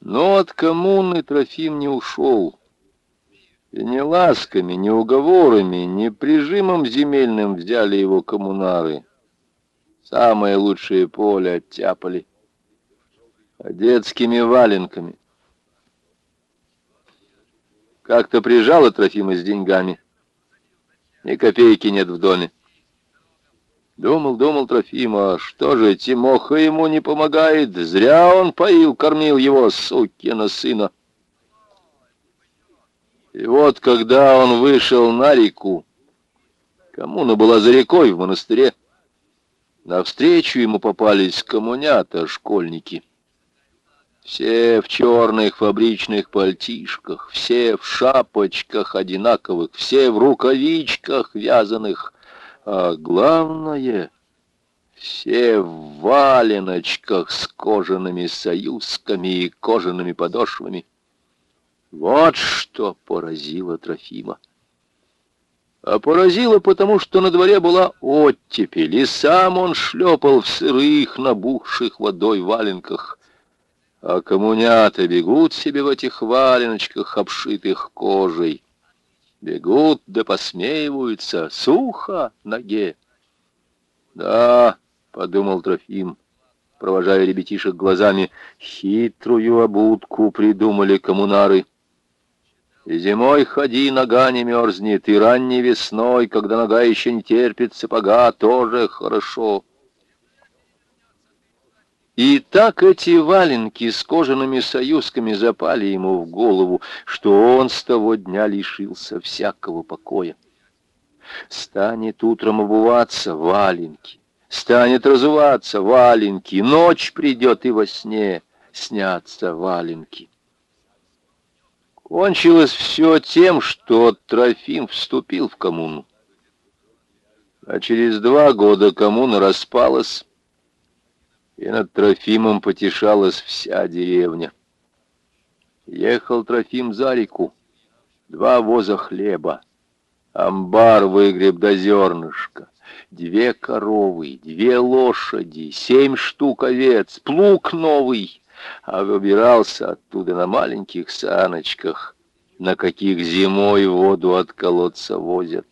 Но от коммуны Трофим не ушел. И ни ласками, ни уговорами, ни прижимом земельным взяли его коммунары. Самое лучшее поле оттяпали. А детскими валенками. Как-то прижала Трофима с деньгами. Ни копейки нет в доме. Думал, думал Трофима, что же Тимоха ему не помогает? Зря он поил, кормил его, сукина сына. И вот, когда он вышел на реку, коммуна была за рекой в монастыре, навстречу ему попались коммунята, школьники. Все в черных фабричных пальтишках, все в шапочках одинаковых, все в рукавичках вязаных, а главное, все в валеночках с кожаными союзками и кожаными подошвами. Вот что поразило Трофима. А поразило потому, что на дворе была оттепель, и сам он шлепал в сырых, набухших водой валенках. А коммунята бегут себе в этих валеночках, обшитых кожей. Бегут да посмеиваются, сухо ноге. Да, подумал Трофим, провожая ребятишек глазами, хитрую обутку придумали коммунары. И зимой ходи, нога не мерзнет, и ранней весной, когда нога еще не терпит сапога, тоже хорошо. И так эти валенки с кожаными союзками запали ему в голову, что он с того дня лишился всякого покоя. Станет утром обуваться валенки, станет разуваться валенки, ночь придет и во сне снятся валенки. Кончилось все тем, что Трофим вступил в коммуну. А через два года коммуна распалась, и над Трофимом потешалась вся деревня. Ехал Трофим за реку, два воза хлеба, амбар выгреб до зернышка, две коровы, две лошади, семь штук овец, плуг новый, а выбирался оттуда на маленьких саночках, на каких зимой воду от колодца возят.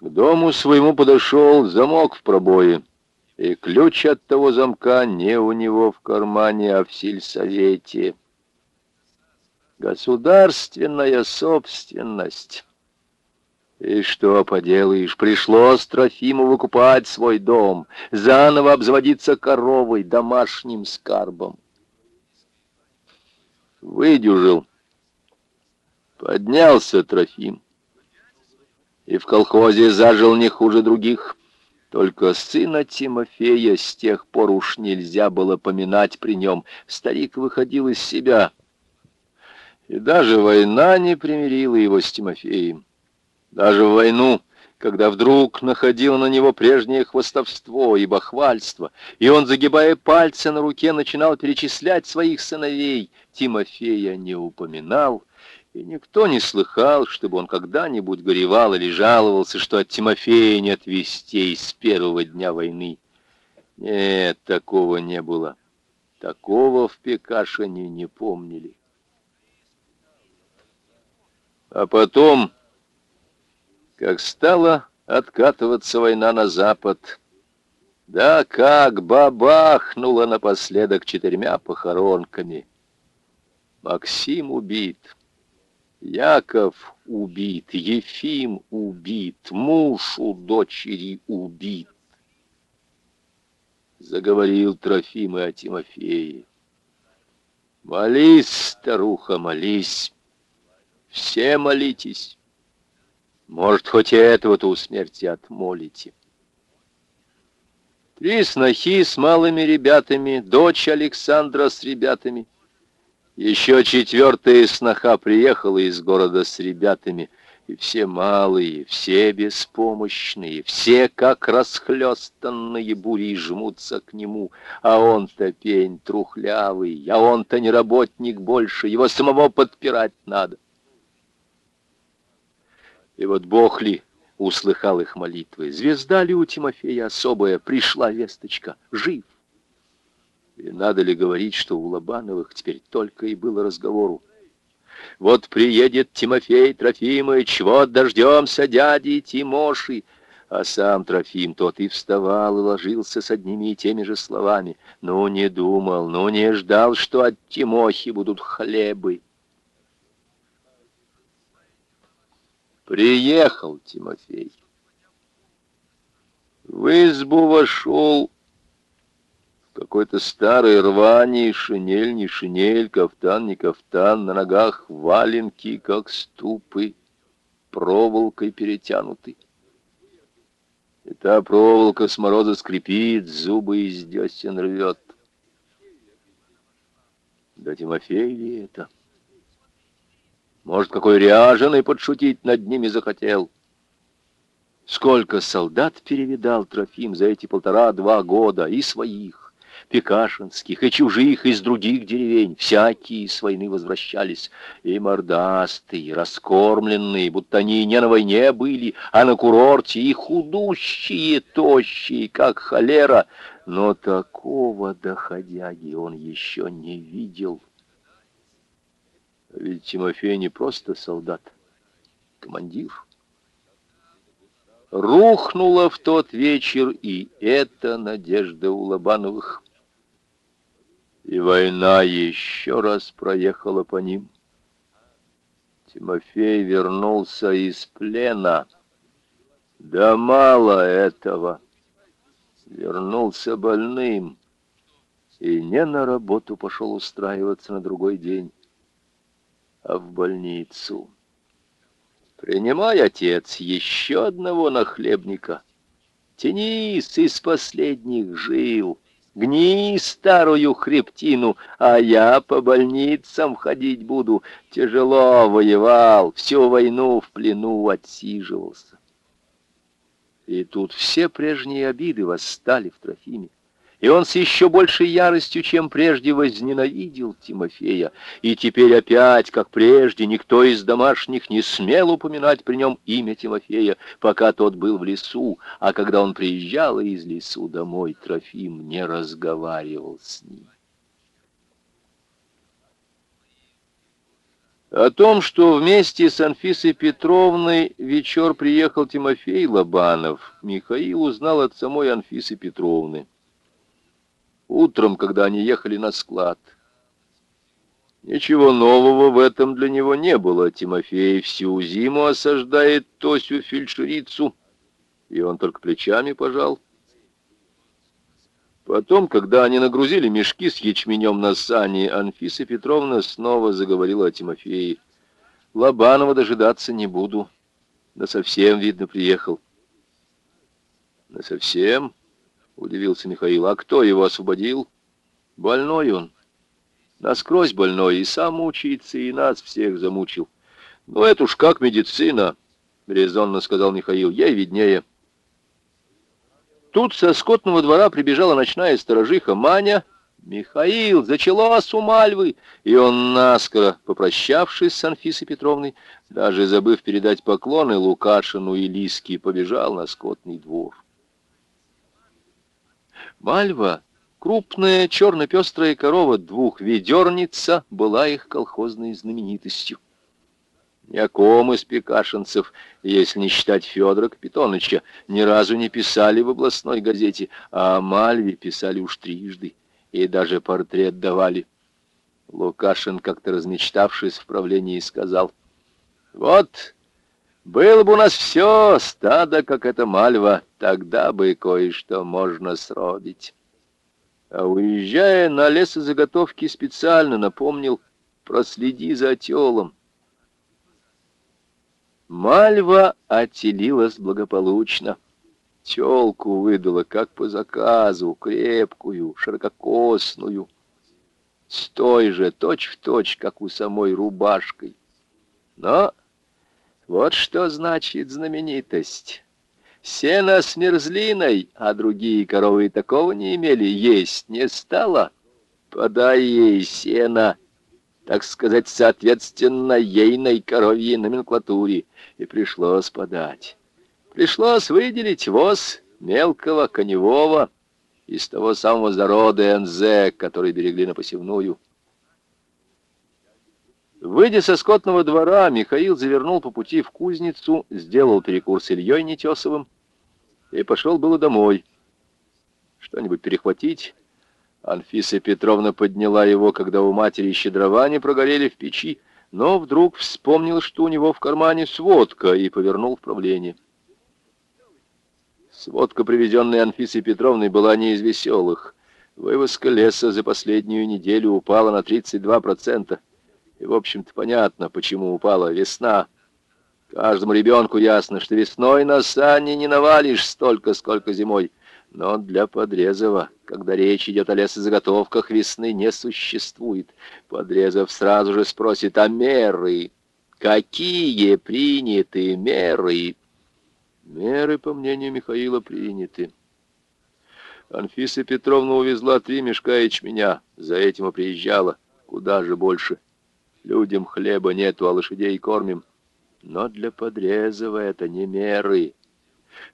К дому своему подошел замок в пробое и ключ от того замка не у него в кармане, а в сельсовете. Государственная собственность. И что поделаешь, пришлось Трофиму выкупать свой дом, заново обзаводиться коровой, домашним скарбом. Выдюжил. Поднялся Трофим. И в колхозе зажил не хуже других. Только сына Тимофея с тех пор уж нельзя было поминать при нем. Старик выходил из себя. И даже война не примирила его с Тимофеем. Даже в войну, когда вдруг находило на него прежнее хвостовство и бахвальство, и он, загибая пальцы на руке, начинал перечислять своих сыновей, Тимофея не упоминал, и никто не слыхал, чтобы он когда-нибудь горевал или жаловался, что от Тимофея нет вестей с первого дня войны. Нет, такого не было. Такого в Пекашине не помнили. А потом, как стала откатываться война на запад, да как бабахнула напоследок четырьмя похоронками. Максим убит. Яков убит, Ефим убит, муж у дочери убит. Заговорил Трофим и о Тимофее. Молись, старуха, молись. Все молитесь. Может, хоть и этого-то у смерти отмолите. Три снохи с малыми ребятами, дочь Александра с ребятами — еще четвертая сноха приехала из города с ребятами, и все малые, все беспомощные, все как расхлестанные бури жмутся к нему, а он-то пень трухлявый, а он-то не работник больше, его самого подпирать надо. И вот Бог ли услыхал их молитвы, звезда ли у Тимофея особая, пришла весточка, жив. И надо ли говорить, что у Лобановых теперь только и было разговору. Вот приедет Тимофей Трофимович, вот дождемся дяди Тимоши. А сам Трофим тот и вставал, и ложился с одними и теми же словами. Ну, не думал, ну, не ждал, что от Тимохи будут хлебы. Приехал Тимофей. В избу вошел какой-то старый рвани, шинель, не шинель, кафтан, не кафтан, на ногах валенки, как ступы, проволокой перетянуты. И та проволока с мороза скрипит, зубы из десен рвет. Да Тимофей ли это? Может, какой ряженый подшутить над ними захотел? Сколько солдат перевидал Трофим за эти полтора-два года, и своих, пекашинских, и чужих из других деревень. Всякие с войны возвращались, и мордастые, раскормленные, будто они не на войне были, а на курорте, и худущие, тощие, как холера. Но такого доходяги он еще не видел. Ведь Тимофей не просто солдат, командир. Рухнула в тот вечер и эта надежда у Лобановых. И война еще раз проехала по ним. Тимофей вернулся из плена. Да мало этого. Вернулся больным и не на работу пошел устраиваться на другой день а в больницу. Принимай, отец, еще одного нахлебника. Тянись из последних жил, гни старую хребтину, а я по больницам ходить буду. Тяжело воевал, всю войну в плену отсиживался. И тут все прежние обиды восстали в Трофиме. И он с еще большей яростью, чем прежде, возненавидел Тимофея. И теперь опять, как прежде, никто из домашних не смел упоминать при нем имя Тимофея, пока тот был в лесу, а когда он приезжал из лесу домой, Трофим не разговаривал с ним. О том, что вместе с Анфисой Петровной вечер приехал Тимофей Лобанов, Михаил узнал от самой Анфисы Петровны утром, когда они ехали на склад. Ничего нового в этом для него не было. Тимофей всю зиму осаждает Тосю фельдшерицу, и он только плечами пожал. Потом, когда они нагрузили мешки с ячменем на сани, Анфиса Петровна снова заговорила о Тимофее. «Лобанова дожидаться не буду. Да совсем, видно, приехал». «Да совсем?» — удивился Михаил. «А кто его освободил?» «Больной он. Насквозь больной, и сам мучается, и нас всех замучил». «Ну, это уж как медицина», — резонно сказал Михаил. «Ей виднее». Тут со скотного двора прибежала ночная сторожиха Маня. «Михаил, зачалась у Мальвы!» И он, наскоро попрощавшись с Анфисой Петровной, даже забыв передать поклоны Лукашину и Лиске, побежал на скотный двор. Мальва, крупная черно-пестрая корова двухведерница, была их колхозной знаменитостью. Ни о ком из пекашинцев, если не считать Федора Капитоновича, ни разу не писали в областной газете, а о Мальве писали уж трижды, и даже портрет давали. Лукашин, как-то размечтавшись в правлении, сказал, «Вот было бы у нас все, стадо, как эта мальва, тогда бы кое-что можно сродить. А уезжая на лесозаготовки, специально напомнил «проследи за телом». Мальва отелилась благополучно. Телку выдала, как по заказу, крепкую, ширококосную, с той же точь-в-точь, точь, как у самой рубашкой. Но вот что значит знаменитость. Сено с мерзлиной, а другие коровы такого не имели, есть не стало. Подай ей сено, так сказать, соответственно ейной коровьей номенклатуре, и пришлось подать. Пришлось выделить воз мелкого коневого, из того самого зарода НЗ, который берегли на посевную. Выйдя со скотного двора, Михаил завернул по пути в кузницу, сделал перекур с Ильей Нетесовым и пошел было домой. Что-нибудь перехватить? Анфиса Петровна подняла его, когда у матери еще дрова не прогорели в печи, но вдруг вспомнил, что у него в кармане сводка, и повернул в. Сводка, привезенная Анфисой Петровной, была не из веселых. Вывозка леса за последнюю неделю упала на 32%. И, в общем-то, понятно, почему упала весна. Каждому ребенку ясно, что весной на сани не навалишь столько, сколько зимой. Но для Подрезова, когда речь идет о лесозаготовках, весны не существует. Подрезов сразу же спросит, а меры? Какие приняты меры? Меры, по мнению Михаила, приняты. Анфиса Петровна увезла три мешка ячменя. За этим и приезжала. Куда же больше? Людям хлеба нету, а лошадей кормим. Но для Подрезова это не меры.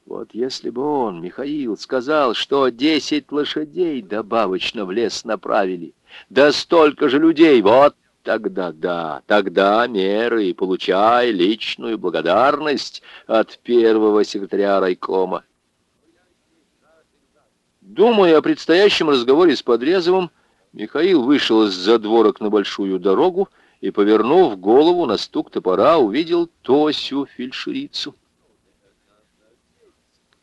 Вот если бы он, Михаил, сказал, что десять лошадей добавочно в лес направили, да столько же людей, вот тогда да, тогда меры, и получай личную благодарность от первого секретаря райкома. Думая о предстоящем разговоре с Подрезовым, Михаил вышел из задворок на большую дорогу и, повернув голову на стук топора, увидел Тосю фельдшерицу.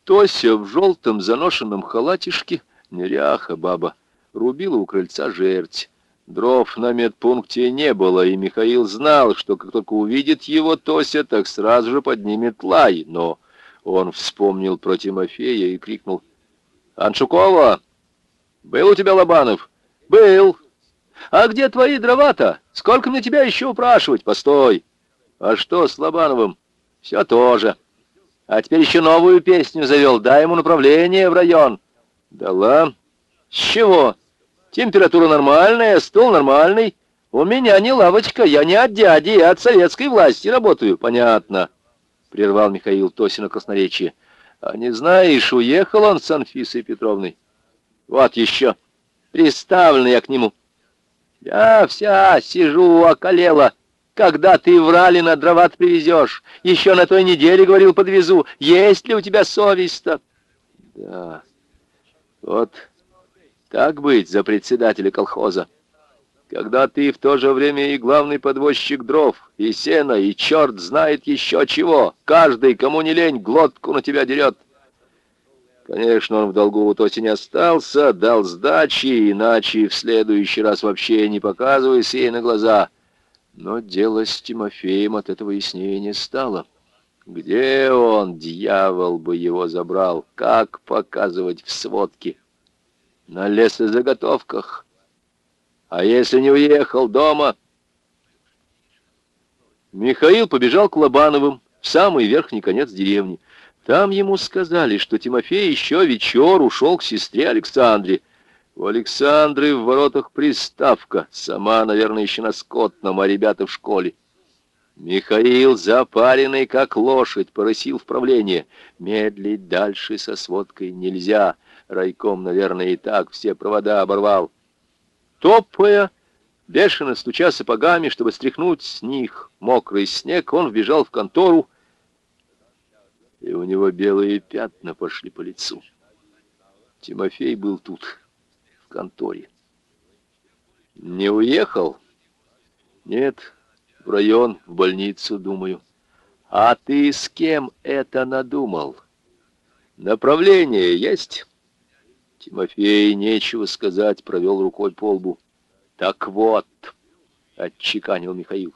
Тося в желтом заношенном халатишке, неряха баба, рубила у крыльца жерть. Дров на медпункте не было, и Михаил знал, что как только увидит его Тося, так сразу же поднимет лай. Но он вспомнил про Тимофея и крикнул. «Аншукова! Был у тебя Лобанов?» «Был!» «А где твои дрова-то? Сколько мне тебя еще упрашивать? Постой!» «А что с Лобановым?» «Все тоже. А теперь еще новую песню завел. Дай ему направление в район». «Дала? С чего? Температура нормальная, стол нормальный. У меня не лавочка, я не от дяди, я от советской власти работаю». «Понятно», — прервал Михаил Тосина красноречие. «А не знаешь, уехал он с Анфисой Петровной?» «Вот еще. Приставлен я к нему». Я вся сижу, околела. Когда ты врали на дрова привезешь? Еще на той неделе, говорил, подвезу. Есть ли у тебя совесть-то? Да. Вот так быть за председателя колхоза. Когда ты в то же время и главный подвозчик дров, и сена, и черт знает еще чего. Каждый, кому не лень, глотку на тебя дерет. Конечно, он в долгу у Тоси не остался, дал сдачи, иначе в следующий раз вообще не показывайся ей на глаза. Но дело с Тимофеем от этого яснее не стало. Где он, дьявол бы его забрал? Как показывать в сводке? На лесозаготовках. А если не уехал дома? Михаил побежал к Лобановым в самый верхний конец деревни. Там ему сказали, что Тимофей еще вечер ушел к сестре Александре. У Александры в воротах приставка, сама, наверное, еще на скотном, а ребята в школе. Михаил, запаренный как лошадь, порысил в правление. Медлить дальше со сводкой нельзя. Райком, наверное, и так все провода оборвал. Топая, бешено стуча сапогами, чтобы стряхнуть с них мокрый снег, он вбежал в контору, и у него белые пятна пошли по лицу. Тимофей был тут, в конторе. Не уехал? Нет, в район, в больницу, думаю. А ты с кем это надумал? Направление есть? Тимофей, нечего сказать, провел рукой по лбу. Так вот, отчеканил Михаил,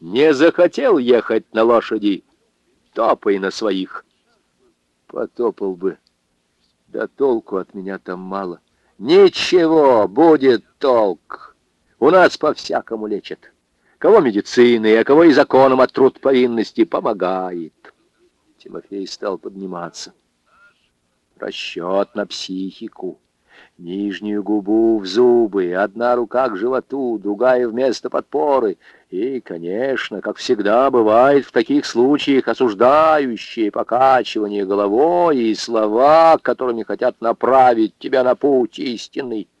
не захотел ехать на лошади, топай на своих. Потопал бы. Да толку от меня там мало. Ничего, будет толк. У нас по-всякому лечат. Кого медициной, а кого и законом от труд повинности помогает. Тимофей стал подниматься. Расчет на психику. Нижнюю губу в зубы, одна рука к животу, другая вместо подпоры. И, конечно, как всегда бывает в таких случаях, осуждающие покачивание головой и слова, которыми хотят направить тебя на путь истинный —